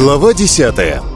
Глава 10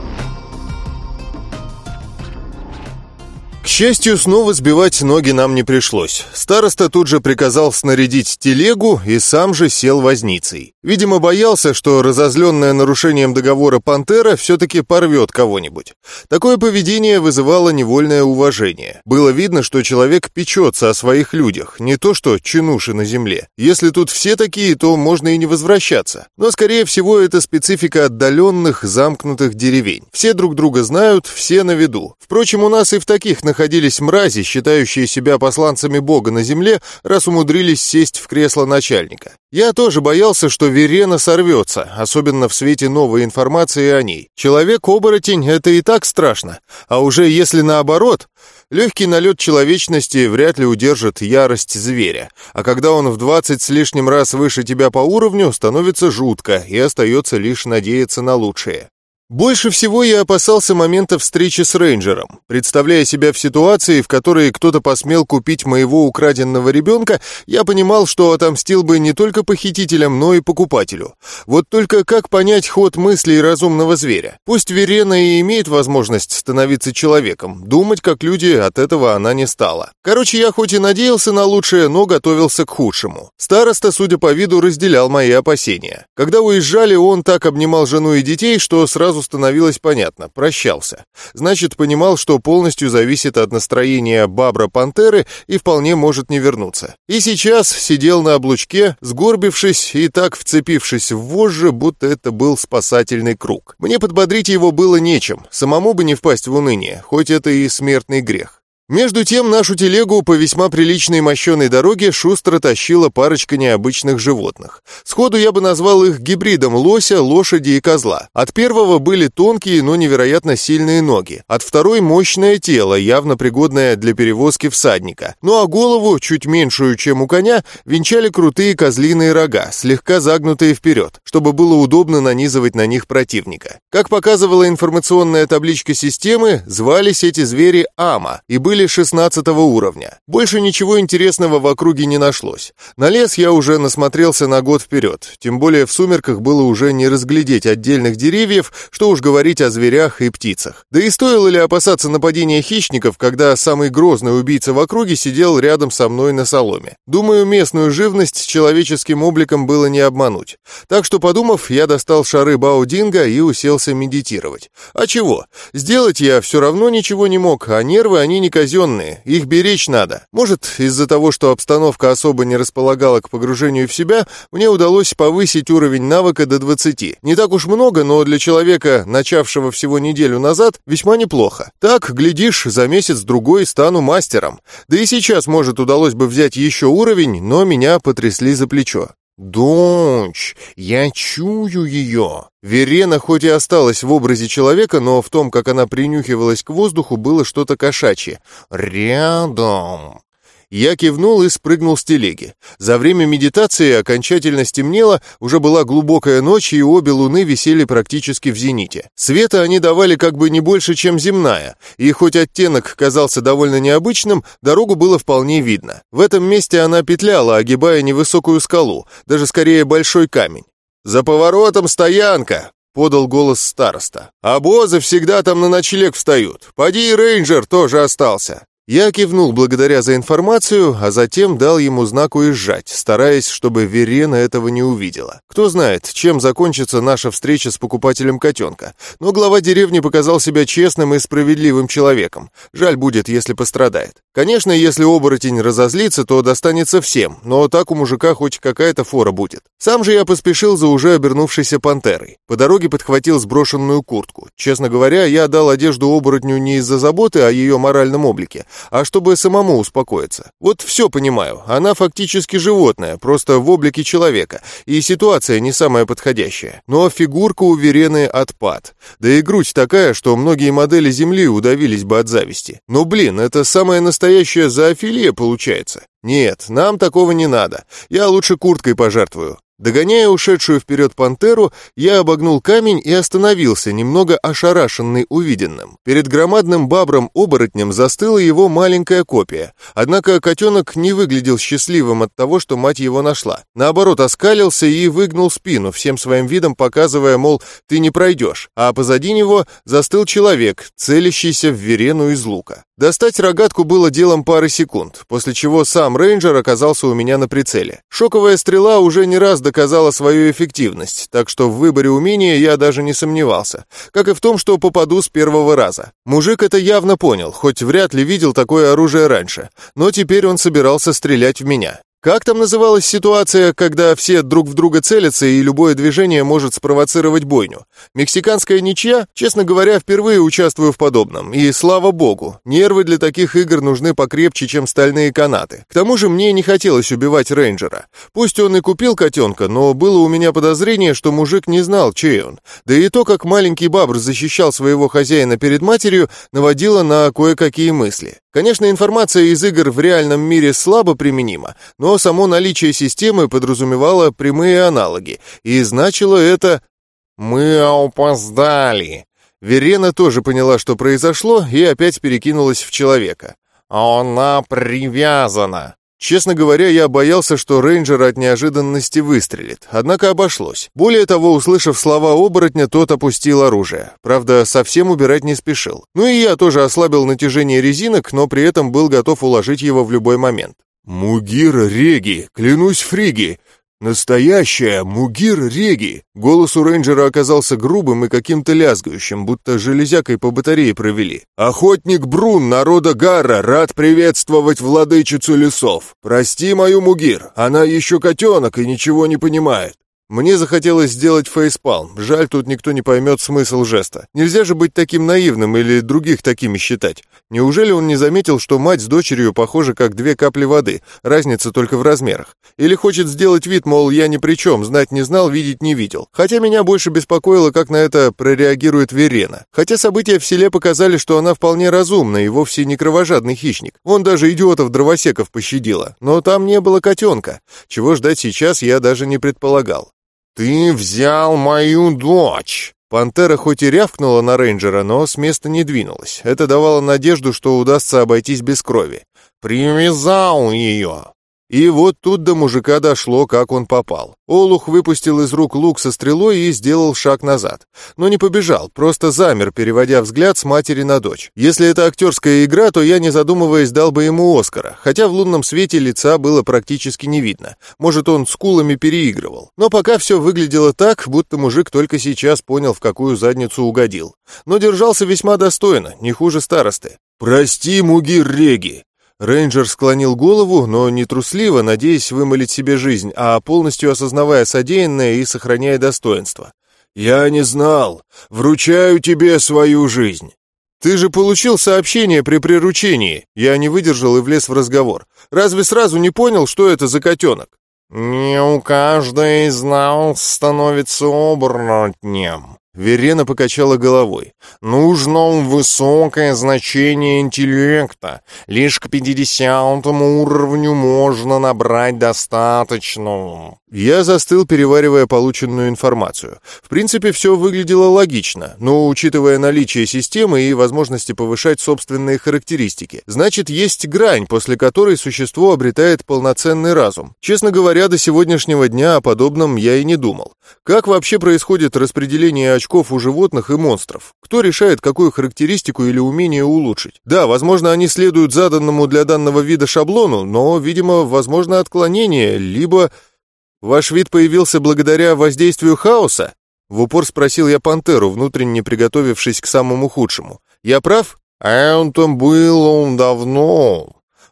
счастью, снова сбивать ноги нам не пришлось. Староста тут же приказал снарядить телегу и сам же сел возницей. Видимо, боялся, что разозленная нарушением договора пантера все-таки порвет кого-нибудь. Такое поведение вызывало невольное уважение. Было видно, что человек печется о своих людях, не то что чинуши на земле. Если тут все такие, то можно и не возвращаться. Но, скорее всего, это специфика отдаленных, замкнутых деревень. Все друг друга знают, все на виду. Впрочем, у нас и в таких находились мрази, считающие себя посланцами Бога на земле, раз умудрились сесть в кресло начальника. Я тоже боялся, что Верена сорвется, особенно в свете новой информации о ней. Человек-оборотень — это и так страшно. А уже если наоборот, легкий налет человечности вряд ли удержит ярость зверя. А когда он в двадцать с лишним раз выше тебя по уровню, становится жутко, и остается лишь надеяться на лучшее. Больше всего я опасался момента встречи с рейнджером. Представляя себя в ситуации, в которой кто-то посмел купить моего украденного ребенка, я понимал, что отомстил бы не только похитителям, но и покупателю. Вот только как понять ход мыслей разумного зверя? Пусть Верена и имеет возможность становиться человеком, думать как люди от этого она не стала. Короче, я хоть и надеялся на лучшее, но готовился к худшему. Староста, судя по виду, разделял мои опасения. Когда уезжали, он так обнимал жену и детей, что сразу сразу становилось понятно, прощался. Значит, понимал, что полностью зависит от настроения Бабра-Пантеры и вполне может не вернуться. И сейчас сидел на облучке, сгорбившись и так вцепившись в вожжи, будто это был спасательный круг. Мне подбодрить его было нечем, самому бы не впасть в уныние, хоть это и смертный грех. Между тем нашу телегу по весьма приличной мощеной дороге шустро тащила парочка необычных животных. Сходу я бы назвал их гибридом лося, лошади и козла. От первого были тонкие, но невероятно сильные ноги. От второй мощное тело, явно пригодное для перевозки всадника. Ну а голову, чуть меньшую, чем у коня, венчали крутые козлиные рога, слегка загнутые вперед, чтобы было удобно нанизывать на них противника. Как показывала информационная табличка системы, звались эти звери Ама и были были 16 уровня. Больше ничего интересного в округе не нашлось. На лес я уже насмотрелся на год вперед, тем более в сумерках было уже не разглядеть отдельных деревьев, что уж говорить о зверях и птицах. Да и стоило ли опасаться нападения хищников, когда самый грозный убийца в округе сидел рядом со мной на соломе? Думаю, местную живность с человеческим обликом было не обмануть. Так что, подумав, я достал шары Баудинга и уселся медитировать. А чего? Сделать я все равно ничего не мог, а нервы они не казались казенные, их беречь надо. Может, из-за того, что обстановка особо не располагала к погружению в себя, мне удалось повысить уровень навыка до 20. Не так уж много, но для человека, начавшего всего неделю назад, весьма неплохо. Так, глядишь, за месяц-другой стану мастером. Да и сейчас, может, удалось бы взять еще уровень, но меня потрясли за плечо. «Дочь, я чую ее!» Верена хоть и осталась в образе человека, но в том, как она принюхивалась к воздуху, было что-то кошачье. «Рядом!» Я кивнул и спрыгнул с телеги. За время медитации окончательно стемнело, уже была глубокая ночь, и обе луны висели практически в зените. Света они давали как бы не больше, чем земная, и хоть оттенок казался довольно необычным, дорогу было вполне видно. В этом месте она петляла, огибая невысокую скалу, даже скорее большой камень. «За поворотом стоянка!» — подал голос староста. «Обозы всегда там на ночлег встают. Поди рейнджер тоже остался». Я кивнул благодаря за информацию, а затем дал ему знак уезжать, стараясь, чтобы Верена этого не увидела. Кто знает, чем закончится наша встреча с покупателем котенка. Но глава деревни показал себя честным и справедливым человеком. Жаль будет, если пострадает. Конечно, если оборотень разозлится, то достанется всем, но так у мужика хоть какая-то фора будет. Сам же я поспешил за уже обернувшейся пантерой. По дороге подхватил сброшенную куртку. Честно говоря, я дал одежду оборотню не из-за заботы о ее моральном облике, а чтобы самому успокоиться. Вот все понимаю, она фактически животное, просто в облике человека, и ситуация не самая подходящая. Но фигурка у Верены отпад. Да и грудь такая, что многие модели Земли удавились бы от зависти. Но блин, это самая настоящая зоофилия получается. Нет, нам такого не надо. Я лучше курткой пожертвую. Догоняя ушедшую вперед пантеру, я обогнул камень и остановился, немного ошарашенный увиденным. Перед громадным бабром-оборотнем застыла его маленькая копия. Однако котенок не выглядел счастливым от того, что мать его нашла. Наоборот, оскалился и выгнул спину, всем своим видом показывая, мол, ты не пройдешь. А позади него застыл человек, целящийся в верену из лука. Достать рогатку было делом пары секунд, после чего сам рейнджер оказался у меня на прицеле. Шоковая стрела уже не раз доказала свою эффективность, так что в выборе умения я даже не сомневался, как и в том, что попаду с первого раза. Мужик это явно понял, хоть вряд ли видел такое оружие раньше, но теперь он собирался стрелять в меня. Как там называлась ситуация, когда все друг в друга целятся и любое движение может спровоцировать бойню? Мексиканская ничья? Честно говоря, впервые участвую в подобном. И слава богу, нервы для таких игр нужны покрепче, чем стальные канаты. К тому же мне не хотелось убивать рейнджера. Пусть он и купил котенка, но было у меня подозрение, что мужик не знал, чей он. Да и то, как маленький бабр защищал своего хозяина перед матерью, наводило на кое-какие мысли. Конечно, информация из игр в реальном мире слабо применима, но само наличие системы подразумевало прямые аналоги, и значило это «Мы опоздали». Верена тоже поняла, что произошло, и опять перекинулась в человека. «Она привязана». Честно говоря, я боялся, что рейнджер от неожиданности выстрелит, однако обошлось. Более того, услышав слова оборотня, тот опустил оружие. Правда, совсем убирать не спешил. Ну и я тоже ослабил натяжение резинок, но при этом был готов уложить его в любой момент. «Мугир Реги, клянусь Фриги, «Настоящая Мугир Реги!» Голос у рейнджера оказался грубым и каким-то лязгающим, будто железякой по батарее провели. «Охотник Брун народа Гара рад приветствовать владычицу лесов. Прости мою Мугир, она еще котенок и ничего не понимает. Мне захотелось сделать фейспалм. Жаль, тут никто не поймет смысл жеста. Нельзя же быть таким наивным или других такими считать. Неужели он не заметил, что мать с дочерью похожи как две капли воды, разница только в размерах? Или хочет сделать вид, мол, я ни при чем, знать не знал, видеть не видел? Хотя меня больше беспокоило, как на это прореагирует Верена. Хотя события в селе показали, что она вполне разумна и вовсе не кровожадный хищник. Он даже идиотов-дровосеков пощадила. Но там не было котенка. Чего ждать сейчас, я даже не предполагал. «Ты взял мою дочь!» Пантера хоть и рявкнула на рейнджера, но с места не двинулась. Это давало надежду, что удастся обойтись без крови. «Привязал ее!» И вот тут до мужика дошло, как он попал. Олух выпустил из рук лук со стрелой и сделал шаг назад. Но не побежал, просто замер, переводя взгляд с матери на дочь. Если это актерская игра, то я, не задумываясь, дал бы ему Оскара, хотя в лунном свете лица было практически не видно. Может, он скулами переигрывал. Но пока все выглядело так, будто мужик только сейчас понял, в какую задницу угодил. Но держался весьма достойно, не хуже старосты. «Прости, Мугир Реги, Рейнджер склонил голову, но не трусливо, надеясь вымолить себе жизнь, а полностью осознавая содеянное и сохраняя достоинство. «Я не знал. Вручаю тебе свою жизнь». «Ты же получил сообщение при приручении!» Я не выдержал и влез в разговор. «Разве сразу не понял, что это за котенок?» «Не у каждой из нас становится оборотнем», Верена покачала головой. «Нужно высокое значение интеллекта. Лишь к пятидесятому уровню можно набрать достаточно». Я застыл, переваривая полученную информацию. В принципе, все выглядело логично, но учитывая наличие системы и возможности повышать собственные характеристики, значит, есть грань, после которой существо обретает полноценный разум. Честно говоря, до сегодняшнего дня о подобном я и не думал. Как вообще происходит распределение очков у животных и монстров? Кто решает, какую характеристику или умение улучшить? Да, возможно, они следуют заданному для данного вида шаблону, но, видимо, возможно отклонение, либо... Ваш вид появился благодаря воздействию хаоса? В упор спросил я пантеру, внутренне приготовившись к самому худшему. Я прав? Это было он давно.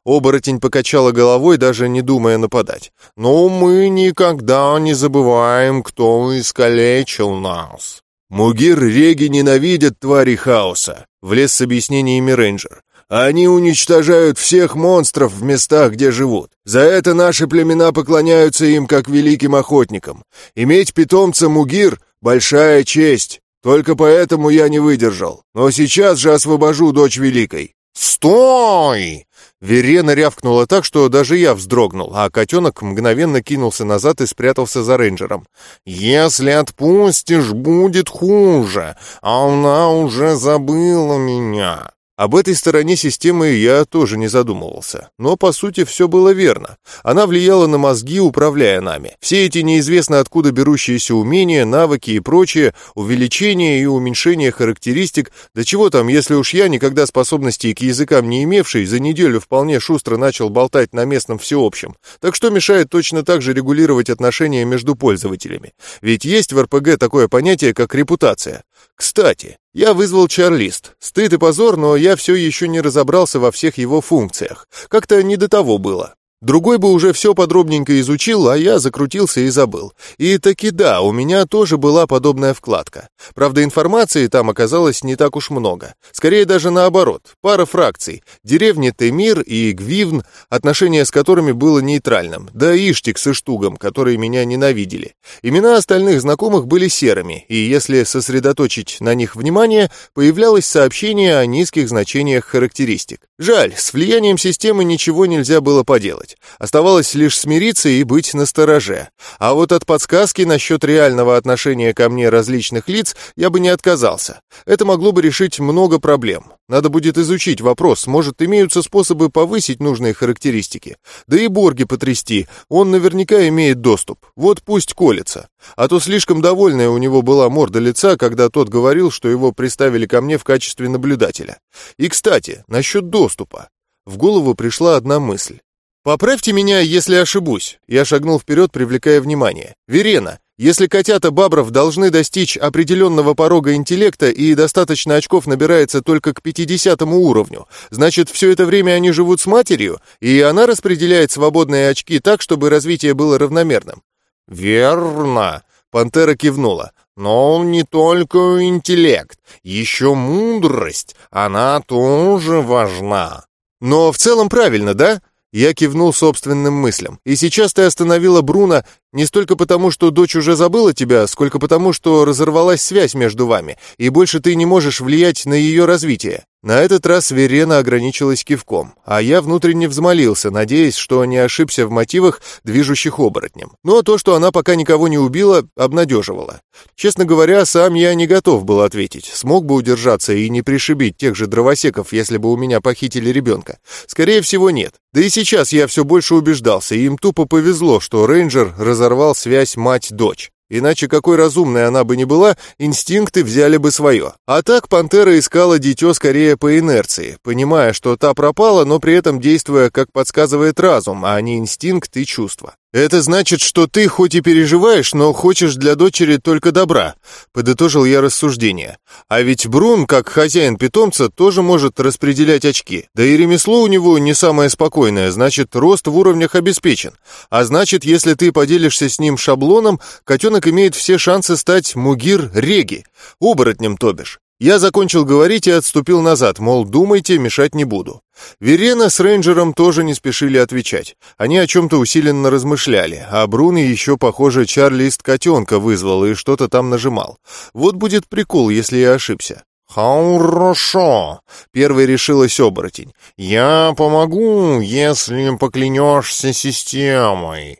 Оборотень покачала головой, даже не думая нападать. «Но мы никогда не забываем, кто искалечил нас». «Мугир Реги ненавидят твари хаоса», — влез с объяснениями рейнджер. «Они уничтожают всех монстров в местах, где живут. За это наши племена поклоняются им как великим охотникам. Иметь питомца Мугир — большая честь. Только поэтому я не выдержал. Но сейчас же освобожу дочь Великой». «Стой!» Верена рявкнула так, что даже я вздрогнул, а котенок мгновенно кинулся назад и спрятался за рейнджером. «Если отпустишь, будет хуже. Она уже забыла меня». Об этой стороне системы я тоже не задумывался. Но, по сути, все было верно. Она влияла на мозги, управляя нами. Все эти неизвестно откуда берущиеся умения, навыки и прочее, увеличение и уменьшение характеристик, да чего там, если уж я, никогда способностей к языкам не имевший, за неделю вполне шустро начал болтать на местном всеобщем. Так что мешает точно так же регулировать отношения между пользователями. Ведь есть в РПГ такое понятие, как репутация. Кстати, я вызвал чарлист. Стыд и позор, но я все еще не разобрался во всех его функциях. Как-то не до того было. Другой бы уже все подробненько изучил, а я закрутился и забыл. И таки да, у меня тоже была подобная вкладка. Правда, информации там оказалось не так уж много. Скорее даже наоборот. Пара фракций. Деревни Темир и Гвивн, отношение с которыми было нейтральным. Да Иштик с Иштугом, которые меня ненавидели. Имена остальных знакомых были серыми, и если сосредоточить на них внимание, появлялось сообщение о низких значениях характеристик. Жаль, с влиянием системы ничего нельзя было поделать. Оставалось лишь смириться и быть настороже. А вот от подсказки насчет реального отношения ко мне различных лиц я бы не отказался. Это могло бы решить много проблем. Надо будет изучить вопрос, может, имеются способы повысить нужные характеристики. Да и Борги потрясти, он наверняка имеет доступ. Вот пусть колется. А то слишком довольная у него была морда лица, когда тот говорил, что его приставили ко мне в качестве наблюдателя. И, кстати, насчет доступа. В голову пришла одна мысль. «Поправьте меня, если ошибусь». Я шагнул вперед, привлекая внимание. «Верена, если котята Бабров должны достичь определенного порога интеллекта и достаточно очков набирается только к 50 уровню, значит, все это время они живут с матерью, и она распределяет свободные очки так, чтобы развитие было равномерным». «Верно», — пантера кивнула. «Но не только интеллект, еще мудрость, она тоже важна». «Но в целом правильно, да?» Я кивнул собственным мыслям. «И сейчас ты остановила Бруно не столько потому, что дочь уже забыла тебя, сколько потому, что разорвалась связь между вами, и больше ты не можешь влиять на ее развитие». На этот раз Верена ограничилась кивком, а я внутренне взмолился, надеясь, что не ошибся в мотивах, движущих оборотнем. Но то, что она пока никого не убила, обнадеживало. Честно говоря, сам я не готов был ответить, смог бы удержаться и не пришибить тех же дровосеков, если бы у меня похитили ребенка. Скорее всего, нет. Да и сейчас я все больше убеждался, и им тупо повезло, что рейнджер разорвал связь мать-дочь. Иначе какой разумной она бы ни была, инстинкты взяли бы свое. А так пантера искала дитё скорее по инерции, понимая, что та пропала, но при этом действуя, как подсказывает разум, а не инстинкт и чувства. «Это значит, что ты хоть и переживаешь, но хочешь для дочери только добра», — подытожил я рассуждение. «А ведь Брун, как хозяин питомца, тоже может распределять очки. Да и ремесло у него не самое спокойное, значит, рост в уровнях обеспечен. А значит, если ты поделишься с ним шаблоном, котенок имеет все шансы стать мугир-реги, оборотнем, то бишь. Я закончил говорить и отступил назад, мол, думайте, мешать не буду. Верена с рейнджером тоже не спешили отвечать. Они о чем-то усиленно размышляли, а Бруно еще, похоже, Чарлист котенка вызвал и что-то там нажимал. Вот будет прикол, если я ошибся. «Хорошо», — первый решилась оборотень. «Я помогу, если поклянешься системой».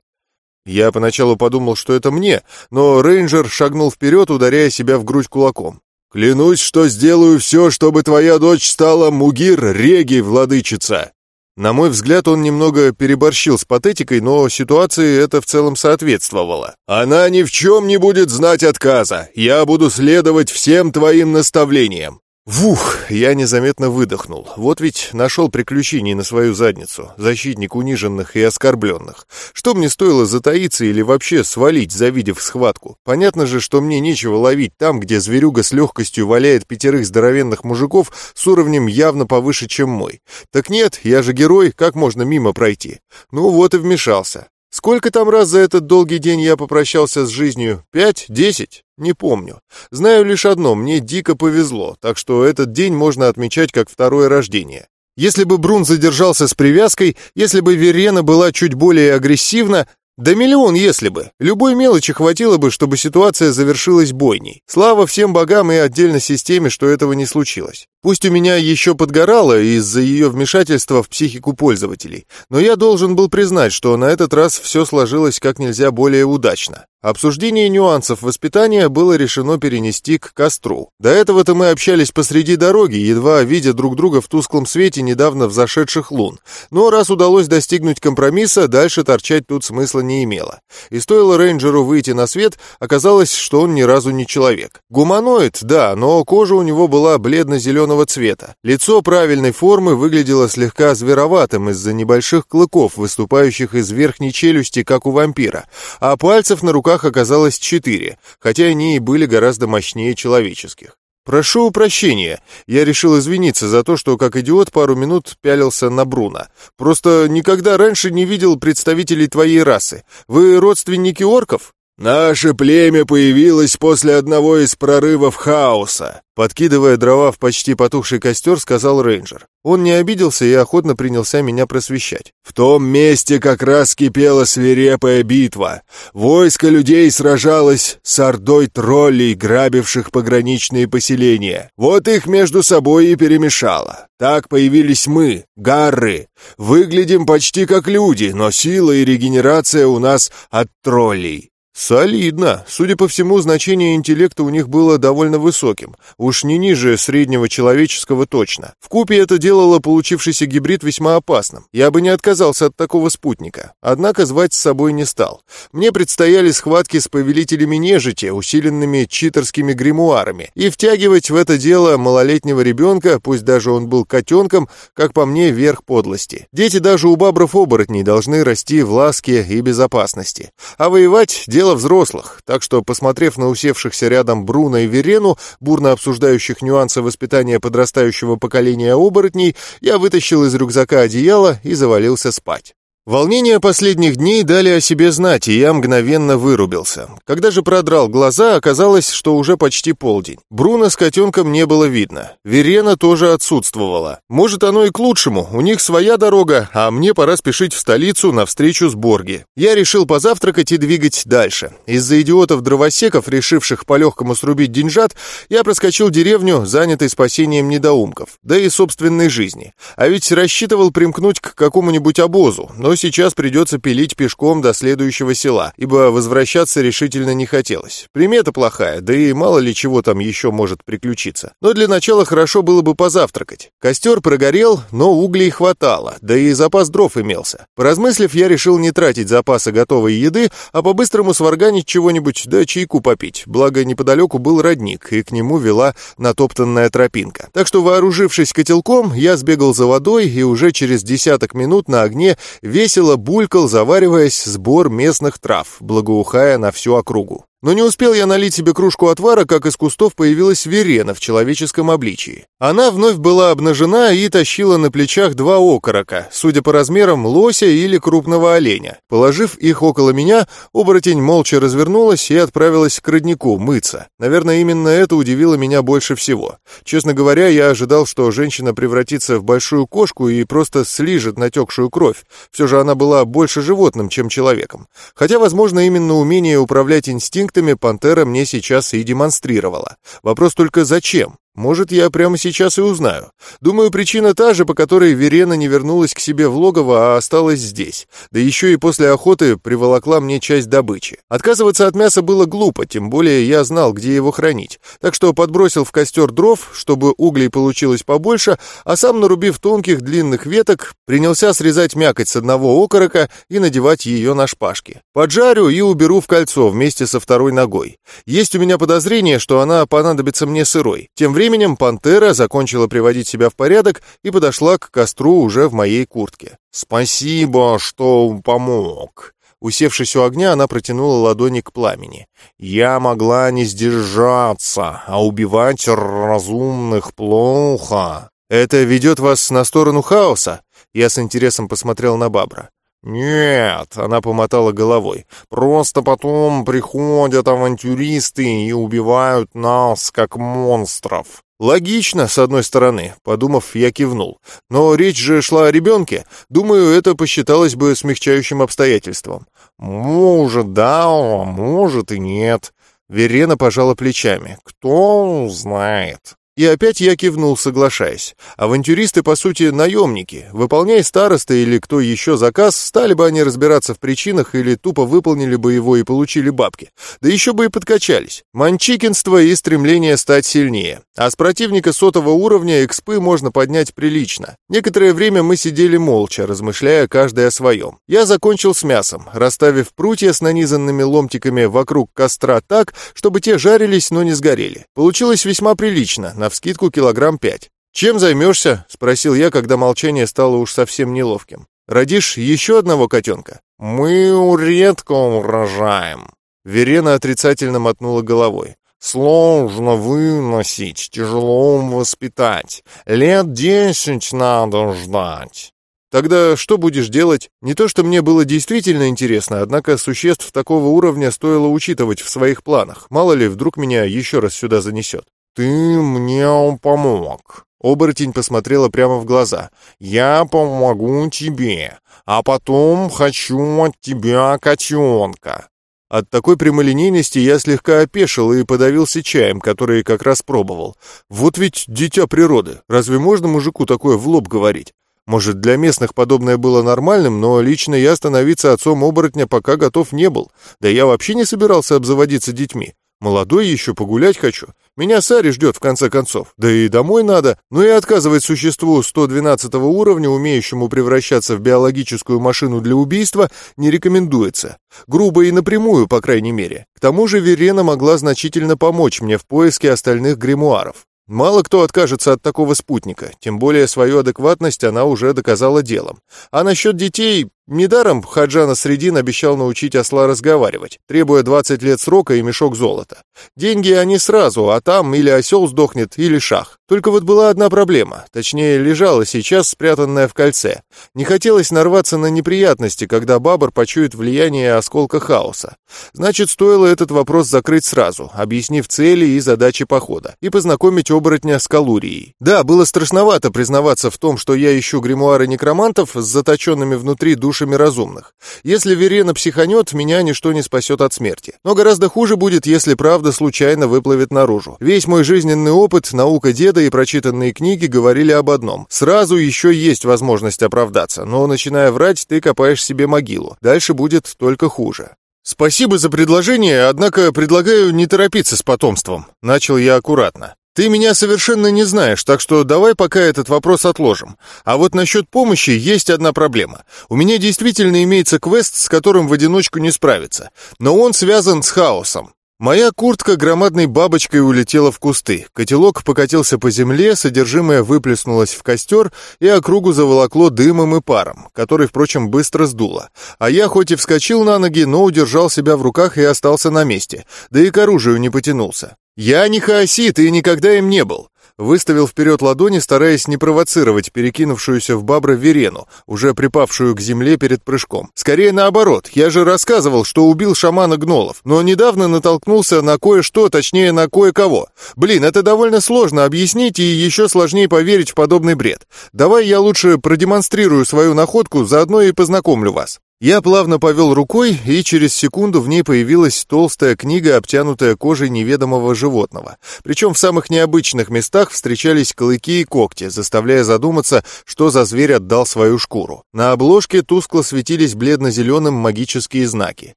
Я поначалу подумал, что это мне, но рейнджер шагнул вперед, ударяя себя в грудь кулаком. Клянусь, что сделаю все, чтобы твоя дочь стала Мугир-Реги, владычица!» На мой взгляд, он немного переборщил с патетикой, но ситуации это в целом соответствовало. «Она ни в чем не будет знать отказа. Я буду следовать всем твоим наставлениям. Вух, я незаметно выдохнул. Вот ведь нашел приключений на свою задницу, защитник униженных и оскорбленных. Что мне стоило затаиться или вообще свалить, завидев схватку? Понятно же, что мне нечего ловить там, где зверюга с легкостью валяет пятерых здоровенных мужиков с уровнем явно повыше, чем мой. Так нет, я же герой, как можно мимо пройти? Ну вот и вмешался. Сколько там раз за этот долгий день я попрощался с жизнью? Пять? Десять? Не помню. Знаю лишь одно, мне дико повезло, так что этот день можно отмечать как второе рождение. Если бы Брун задержался с привязкой, если бы Верена была чуть более агрессивна, да миллион если бы. Любой мелочи хватило бы, чтобы ситуация завершилась бойней. Слава всем богам и отдельно системе, что этого не случилось. Пусть у меня еще подгорало из-за ее вмешательства в психику пользователей, но я должен был признать, что на этот раз все сложилось как нельзя более удачно. Обсуждение нюансов воспитания было решено перенести к костру. До этого-то мы общались посреди дороги, едва видя друг друга в тусклом свете недавно взошедших лун. Но раз удалось достигнуть компромисса, дальше торчать тут смысла не имело. И стоило рейнджеру выйти на свет, оказалось, что он ни разу не человек. Гуманоид, да, но кожа у него была бледно-зеленого цвета. Лицо правильной формы выглядело слегка звероватым из-за небольших клыков, выступающих из верхней челюсти, как у вампира, а пальцев на руках оказалось четыре, хотя они и были гораздо мощнее человеческих. «Прошу прощения. Я решил извиниться за то, что как идиот пару минут пялился на Бруно. Просто никогда раньше не видел представителей твоей расы. Вы родственники орков?» «Наше племя появилось после одного из прорывов хаоса», подкидывая дрова в почти потухший костер, сказал рейнджер. Он не обиделся и охотно принялся меня просвещать. «В том месте как раз кипела свирепая битва. Войско людей сражалось с ордой троллей, грабивших пограничные поселения. Вот их между собой и перемешало. Так появились мы, гарры. Выглядим почти как люди, но сила и регенерация у нас от троллей. Солидно. Судя по всему, значение интеллекта у них было довольно высоким. Уж не ниже среднего человеческого точно. В купе это делало получившийся гибрид весьма опасным. Я бы не отказался от такого спутника. Однако звать с собой не стал. Мне предстояли схватки с повелителями нежити, усиленными читерскими гримуарами, и втягивать в это дело малолетнего ребенка, пусть даже он был котенком, как по мне, верх подлости. Дети даже у бабров-оборотней должны расти в ласке и безопасности. А воевать — дело дело взрослых, так что, посмотрев на усевшихся рядом Бруно и Верену, бурно обсуждающих нюансы воспитания подрастающего поколения оборотней, я вытащил из рюкзака одеяло и завалился спать. Волнения последних дней дали о себе знать, и я мгновенно вырубился. Когда же продрал глаза, оказалось, что уже почти полдень. Бруно с котенком не было видно. Верена тоже отсутствовала. Может, оно и к лучшему. У них своя дорога, а мне пора спешить в столицу на встречу с Борги. Я решил позавтракать и двигать дальше. Из-за идиотов-дровосеков, решивших по-легкому срубить деньжат, я проскочил деревню, занятый спасением недоумков, да и собственной жизни. А ведь рассчитывал примкнуть к какому-нибудь обозу, но сейчас придется пилить пешком до следующего села, ибо возвращаться решительно не хотелось. Примета плохая, да и мало ли чего там еще может приключиться. Но для начала хорошо было бы позавтракать. Костер прогорел, но углей хватало, да и запас дров имелся. Поразмыслив, я решил не тратить запасы готовой еды, а по-быстрому сварганить чего-нибудь, да чайку попить. Благо, неподалеку был родник, и к нему вела натоптанная тропинка. Так что, вооружившись котелком, я сбегал за водой, и уже через десяток минут на огне весь весело булькал, завариваясь сбор местных трав, благоухая на всю округу. Но не успел я налить себе кружку отвара, как из кустов появилась Верена в человеческом обличии. Она вновь была обнажена и тащила на плечах два окорока, судя по размерам, лося или крупного оленя. Положив их около меня, оборотень молча развернулась и отправилась к роднику мыться. Наверное, именно это удивило меня больше всего. Честно говоря, я ожидал, что женщина превратится в большую кошку и просто слижет натекшую кровь. Все же она была больше животным, чем человеком. Хотя, возможно, именно умение управлять инстинктом инстинктами пантера мне сейчас и демонстрировала. Вопрос только зачем? Может, я прямо сейчас и узнаю. Думаю, причина та же, по которой Верена не вернулась к себе в логово, а осталась здесь. Да еще и после охоты приволокла мне часть добычи. Отказываться от мяса было глупо, тем более я знал, где его хранить. Так что подбросил в костер дров, чтобы углей получилось побольше, а сам, нарубив тонких длинных веток, принялся срезать мякоть с одного окорока и надевать ее на шпажки. Поджарю и уберу в кольцо вместе со второй ногой. Есть у меня подозрение, что она понадобится мне сырой. Тем временем временем пантера закончила приводить себя в порядок и подошла к костру уже в моей куртке. «Спасибо, что помог». Усевшись у огня, она протянула ладони к пламени. «Я могла не сдержаться, а убивать разумных плохо. Это ведет вас на сторону хаоса?» Я с интересом посмотрел на Бабра. «Нет», — она помотала головой, — «просто потом приходят авантюристы и убивают нас, как монстров». «Логично, с одной стороны», — подумав, я кивнул. «Но речь же шла о ребенке. Думаю, это посчиталось бы смягчающим обстоятельством». «Может, да, может и нет». Верена пожала плечами. «Кто знает?» И опять я кивнул, соглашаясь. Авантюристы, по сути, наемники. Выполняя староста или кто еще заказ, стали бы они разбираться в причинах или тупо выполнили бы его и получили бабки. Да еще бы и подкачались. Манчикинство и стремление стать сильнее. А с противника сотого уровня экспы можно поднять прилично. Некоторое время мы сидели молча, размышляя каждый о своем. Я закончил с мясом, расставив прутья с нанизанными ломтиками вокруг костра так, чтобы те жарились, но не сгорели. Получилось весьма прилично, навскидку килограмм пять. «Чем займешься?» — спросил я, когда молчание стало уж совсем неловким. «Родишь еще одного котенка?» «Мы редко урожаем». Верена отрицательно мотнула головой. «Сложно выносить, тяжело воспитать. Лет десять надо ждать». Тогда что будешь делать? Не то, что мне было действительно интересно, однако существ такого уровня стоило учитывать в своих планах. Мало ли, вдруг меня еще раз сюда занесет. «Ты мне помог». Оборотень посмотрела прямо в глаза. «Я помогу тебе, а потом хочу от тебя котенка». От такой прямолинейности я слегка опешил и подавился чаем, который как раз пробовал. Вот ведь дитя природы. Разве можно мужику такое в лоб говорить? Может, для местных подобное было нормальным, но лично я становиться отцом оборотня пока готов не был. Да я вообще не собирался обзаводиться детьми. Молодой еще погулять хочу. Меня Сари ждет в конце концов. Да и домой надо. Ну и отказывать существу 112 уровня, умеющему превращаться в биологическую машину для убийства, не рекомендуется. Грубо и напрямую, по крайней мере. К тому же Верена могла значительно помочь мне в поиске остальных гримуаров. Мало кто откажется от такого спутника, тем более свою адекватность она уже доказала делом. А насчет детей, Недаром Хаджана Средин обещал научить осла разговаривать, требуя 20 лет срока и мешок золота. Деньги они сразу, а там или осел сдохнет, или шах. Только вот была одна проблема, точнее, лежала сейчас спрятанная в кольце. Не хотелось нарваться на неприятности, когда Бабр почует влияние осколка хаоса. Значит, стоило этот вопрос закрыть сразу, объяснив цели и задачи похода, и познакомить оборотня с Калурией. Да, было страшновато признаваться в том, что я ищу гримуары некромантов с заточенными внутри душ душами разумных. Если Верена психанет, меня ничто не спасет от смерти. Но гораздо хуже будет, если правда случайно выплывет наружу. Весь мой жизненный опыт, наука деда и прочитанные книги говорили об одном. Сразу еще есть возможность оправдаться, но начиная врать, ты копаешь себе могилу. Дальше будет только хуже. «Спасибо за предложение, однако предлагаю не торопиться с потомством», — начал я аккуратно. Ты меня совершенно не знаешь, так что давай пока этот вопрос отложим. А вот насчет помощи есть одна проблема. У меня действительно имеется квест, с которым в одиночку не справиться, но он связан с хаосом. Моя куртка громадной бабочкой улетела в кусты. Котелок покатился по земле, содержимое выплеснулось в костер, и округу заволокло дымом и паром, который, впрочем, быстро сдуло. А я хоть и вскочил на ноги, но удержал себя в руках и остался на месте, да и к оружию не потянулся. «Я не хаосит и никогда им не был!» Выставил вперед ладони, стараясь не провоцировать перекинувшуюся в бабра Верену, уже припавшую к земле перед прыжком. Скорее наоборот, я же рассказывал, что убил шамана гнолов, но недавно натолкнулся на кое-что, точнее на кое-кого. Блин, это довольно сложно объяснить и еще сложнее поверить в подобный бред. Давай я лучше продемонстрирую свою находку, заодно и познакомлю вас. Я плавно повел рукой, и через секунду в ней появилась толстая книга, обтянутая кожей неведомого животного. Причем в самых необычных местах встречались клыки и когти, заставляя задуматься, что за зверь отдал свою шкуру. На обложке тускло светились бледно-зеленым магические знаки.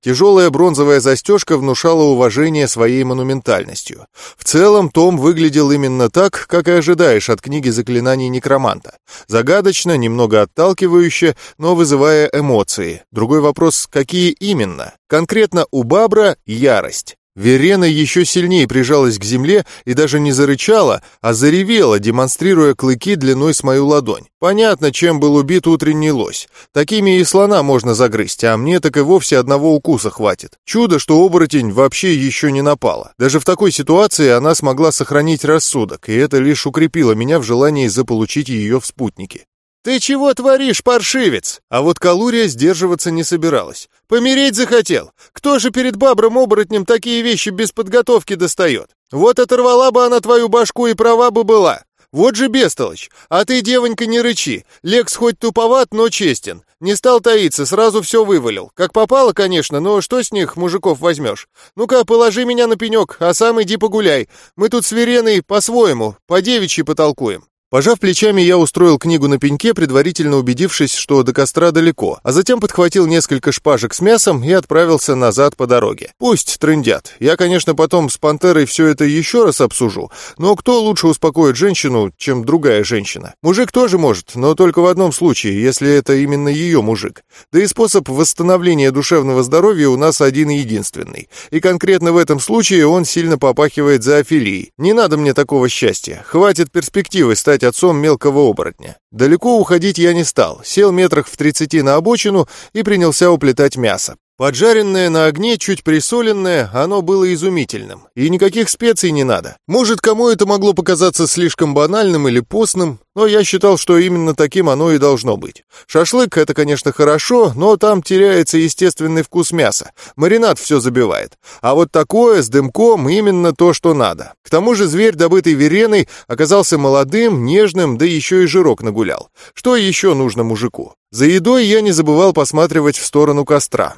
Тяжелая бронзовая застежка внушала уважение своей монументальностью. В целом том выглядел именно так, как и ожидаешь от книги заклинаний некроманта. Загадочно, немного отталкивающе, но вызывая эмоции эмоции. Другой вопрос, какие именно? Конкретно у Бабра — ярость. Верена еще сильнее прижалась к земле и даже не зарычала, а заревела, демонстрируя клыки длиной с мою ладонь. Понятно, чем был убит утренний лось. Такими и слона можно загрызть, а мне так и вовсе одного укуса хватит. Чудо, что оборотень вообще еще не напала. Даже в такой ситуации она смогла сохранить рассудок, и это лишь укрепило меня в желании заполучить ее в спутники. «Ты чего творишь, паршивец?» А вот Калурия сдерживаться не собиралась. «Помереть захотел? Кто же перед бабром-оборотнем такие вещи без подготовки достает? Вот оторвала бы она твою башку и права бы была. Вот же бестолочь. А ты, девонька, не рычи. Лекс хоть туповат, но честен. Не стал таиться, сразу все вывалил. Как попало, конечно, но что с них, мужиков, возьмешь? Ну-ка, положи меня на пенек, а сам иди погуляй. Мы тут с по-своему, по-девичьи потолкуем. Пожав плечами, я устроил книгу на пеньке, предварительно убедившись, что до костра далеко, а затем подхватил несколько шпажек с мясом и отправился назад по дороге. Пусть трындят. Я, конечно, потом с пантерой все это еще раз обсужу, но кто лучше успокоит женщину, чем другая женщина? Мужик тоже может, но только в одном случае, если это именно ее мужик. Да и способ восстановления душевного здоровья у нас один и единственный. И конкретно в этом случае он сильно попахивает зоофилией. Не надо мне такого счастья. Хватит перспективы стать стать отцом мелкого оборотня. Далеко уходить я не стал, сел метрах в тридцати на обочину и принялся уплетать мясо. Поджаренное на огне, чуть присоленное, оно было изумительным. И никаких специй не надо. Может, кому это могло показаться слишком банальным или постным, но я считал, что именно таким оно и должно быть. Шашлык — это, конечно, хорошо, но там теряется естественный вкус мяса. Маринад все забивает. А вот такое с дымком именно то, что надо. К тому же зверь, добытый вереной, оказался молодым, нежным, да еще и жирок нагулял. Что еще нужно мужику? За едой я не забывал посматривать в сторону костра.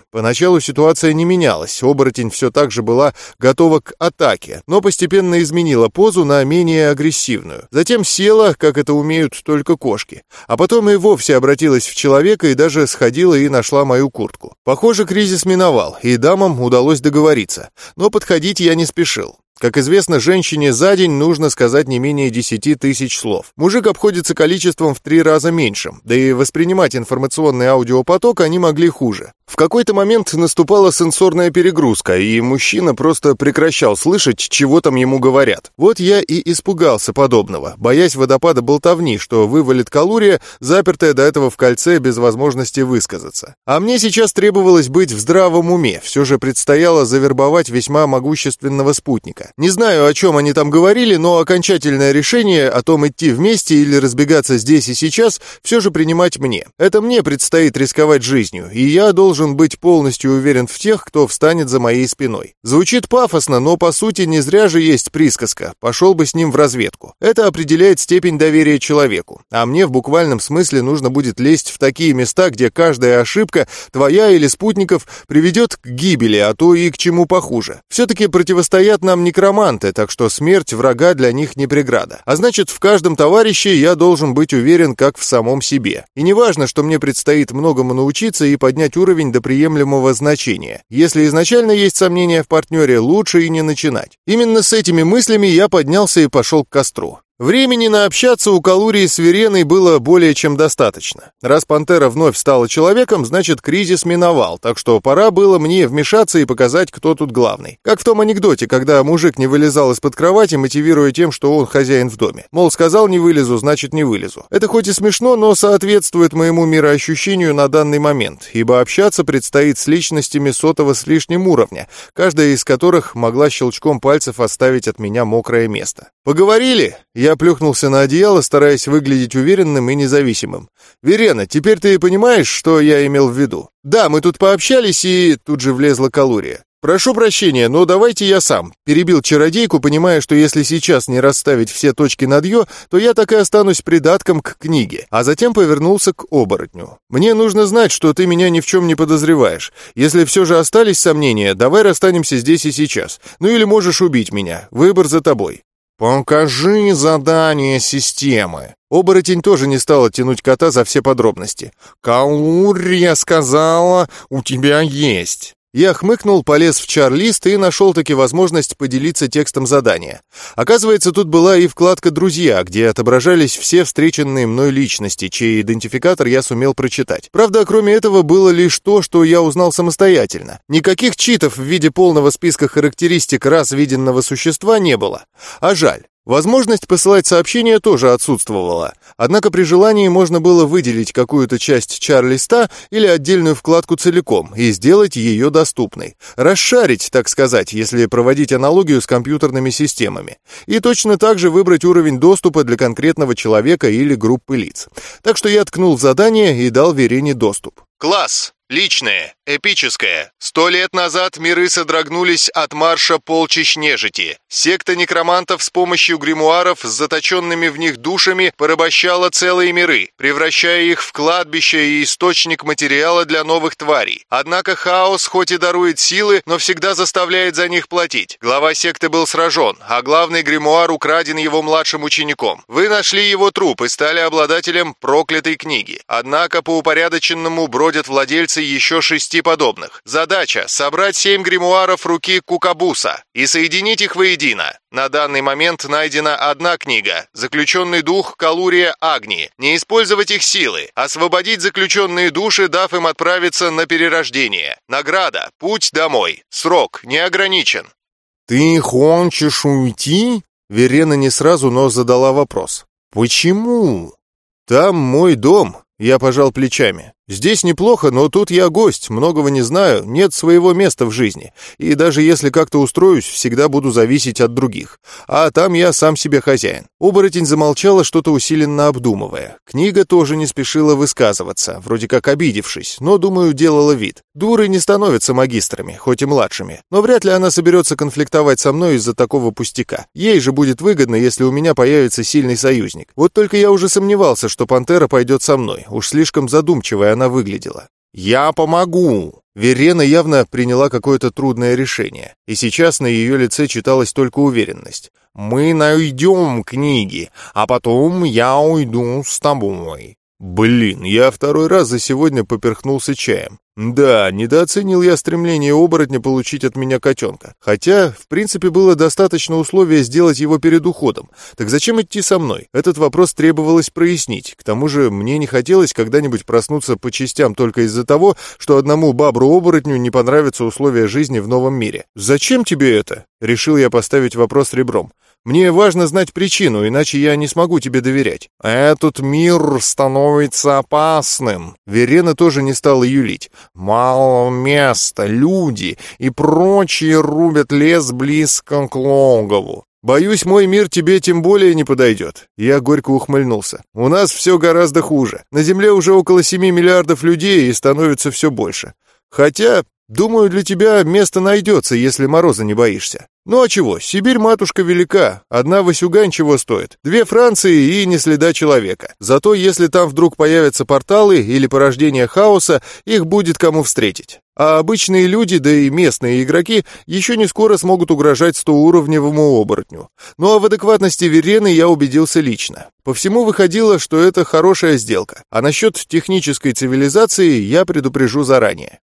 Ситуация не менялась, оборотень все так же была готова к атаке, но постепенно изменила позу на менее агрессивную. Затем села, как это умеют только кошки. А потом и вовсе обратилась в человека и даже сходила и нашла мою куртку. Похоже, кризис миновал, и дамам удалось договориться. Но подходить я не спешил. Как известно, женщине за день нужно сказать не менее 10 тысяч слов. Мужик обходится количеством в три раза меньшим, да и воспринимать информационный аудиопоток они могли хуже. В какой-то момент наступала сенсорная перегрузка, и мужчина просто прекращал слышать, чего там ему говорят. Вот я и испугался подобного, боясь водопада болтовни, что вывалит калурия, запертая до этого в кольце без возможности высказаться. А мне сейчас требовалось быть в здравом уме, все же предстояло завербовать весьма могущественного спутника. Не знаю, о чем они там говорили, но окончательное решение о том, идти вместе или разбегаться здесь и сейчас, все же принимать мне. Это мне предстоит рисковать жизнью, и я должен быть полностью уверен в тех, кто встанет за моей спиной. Звучит пафосно, но по сути не зря же есть присказка «пошел бы с ним в разведку». Это определяет степень доверия человеку, а мне в буквальном смысле нужно будет лезть в такие места, где каждая ошибка, твоя или спутников, приведет к гибели, а то и к чему похуже. Все-таки противостоят нам не некроманты, так что смерть врага для них не преграда. А значит, в каждом товарище я должен быть уверен как в самом себе. И не важно, что мне предстоит многому научиться и поднять уровень до приемлемого значения. Если изначально есть сомнения в партнере, лучше и не начинать. Именно с этими мыслями я поднялся и пошел к костру. Времени на общаться у Калурии с Вереной было более чем достаточно. Раз Пантера вновь стала человеком, значит кризис миновал, так что пора было мне вмешаться и показать, кто тут главный. Как в том анекдоте, когда мужик не вылезал из-под кровати, мотивируя тем, что он хозяин в доме. Мол, сказал не вылезу, значит не вылезу. Это хоть и смешно, но соответствует моему мироощущению на данный момент, ибо общаться предстоит с личностями сотого с лишним уровня, каждая из которых могла щелчком пальцев оставить от меня мокрое место. Поговорили? Я я плюхнулся на одеяло, стараясь выглядеть уверенным и независимым. «Верена, теперь ты понимаешь, что я имел в виду?» «Да, мы тут пообщались, и...» Тут же влезла Калурия. «Прошу прощения, но давайте я сам», — перебил чародейку, понимая, что если сейчас не расставить все точки над «ё», то я так и останусь придатком к книге, а затем повернулся к оборотню. «Мне нужно знать, что ты меня ни в чем не подозреваешь. Если все же остались сомнения, давай расстанемся здесь и сейчас. Ну или можешь убить меня. Выбор за тобой». «Покажи задание системы». Оборотень тоже не стала тянуть кота за все подробности. «Каурия сказала, у тебя есть». Я хмыкнул, полез в чар-лист и нашел-таки возможность поделиться текстом задания. Оказывается, тут была и вкладка «Друзья», где отображались все встреченные мной личности, чей идентификатор я сумел прочитать. Правда, кроме этого, было лишь то, что я узнал самостоятельно. Никаких читов в виде полного списка характеристик раз виденного существа не было. А жаль. Возможность посылать сообщения тоже отсутствовала, однако при желании можно было выделить какую-то часть чар-листа или отдельную вкладку целиком и сделать ее доступной. Расшарить, так сказать, если проводить аналогию с компьютерными системами. И точно так же выбрать уровень доступа для конкретного человека или группы лиц. Так что я ткнул задание и дал Верене доступ. Класс. Личное, эпическое. Сто лет назад миры содрогнулись от марша полчищ нежити. Секта некромантов с помощью гримуаров с заточенными в них душами порабощала целые миры, превращая их в кладбище и источник материала для новых тварей. Однако хаос хоть и дарует силы, но всегда заставляет за них платить. Глава секты был сражен, а главный гримуар украден его младшим учеником. Вы нашли его труп и стали обладателем проклятой книги. Однако по упорядоченному бродят владельцы еще шести подобных. Задача – собрать семь гримуаров руки Кукабуса и соединить их воедино. На данный момент найдена одна книга «Заключенный дух Калурия Агни». Не использовать их силы, освободить заключенные души, дав им отправиться на перерождение. Награда – путь домой. Срок не ограничен. «Ты хочешь уйти?» Верена не сразу, но задала вопрос. «Почему?» «Там мой дом», — я пожал плечами. Здесь неплохо, но тут я гость, многого не знаю, нет своего места в жизни. И даже если как-то устроюсь, всегда буду зависеть от других. А там я сам себе хозяин. Оборотень замолчала, что-то усиленно обдумывая. Книга тоже не спешила высказываться, вроде как обидевшись, но, думаю, делала вид. Дуры не становятся магистрами, хоть и младшими. Но вряд ли она соберется конфликтовать со мной из-за такого пустяка. Ей же будет выгодно, если у меня появится сильный союзник. Вот только я уже сомневался, что пантера пойдет со мной. Уж слишком задумчивая она выглядела. «Я помогу!» Верена явно приняла какое-то трудное решение, и сейчас на ее лице читалась только уверенность. «Мы найдем книги, а потом я уйду с тобой». Блин, я второй раз за сегодня поперхнулся чаем. Да, недооценил я стремление оборотня получить от меня котенка. Хотя, в принципе, было достаточно условия сделать его перед уходом. Так зачем идти со мной? Этот вопрос требовалось прояснить. К тому же, мне не хотелось когда-нибудь проснуться по частям только из-за того, что одному бабру-оборотню не понравятся условия жизни в новом мире. «Зачем тебе это?» Решил я поставить вопрос ребром. Мне важно знать причину, иначе я не смогу тебе доверять. Этот мир становится опасным. Верена тоже не стала юлить. Мало места, люди и прочие рубят лес близко к логову. «Боюсь, мой мир тебе тем более не подойдет». Я горько ухмыльнулся. «У нас все гораздо хуже. На Земле уже около 7 миллиардов людей и становится все больше. Хотя, думаю, для тебя место найдется, если мороза не боишься. Ну а чего, Сибирь, матушка, велика. Одна Васюгань чего стоит? Две Франции и не следа человека. Зато если там вдруг появятся порталы или порождение хаоса, их будет кому встретить. А обычные люди, да и местные игроки, еще не скоро смогут угрожать стоуровневому оборотню. Ну а в адекватности Верены я убедился лично. По всему выходило, что это хорошая сделка. А насчет технической цивилизации я предупрежу заранее.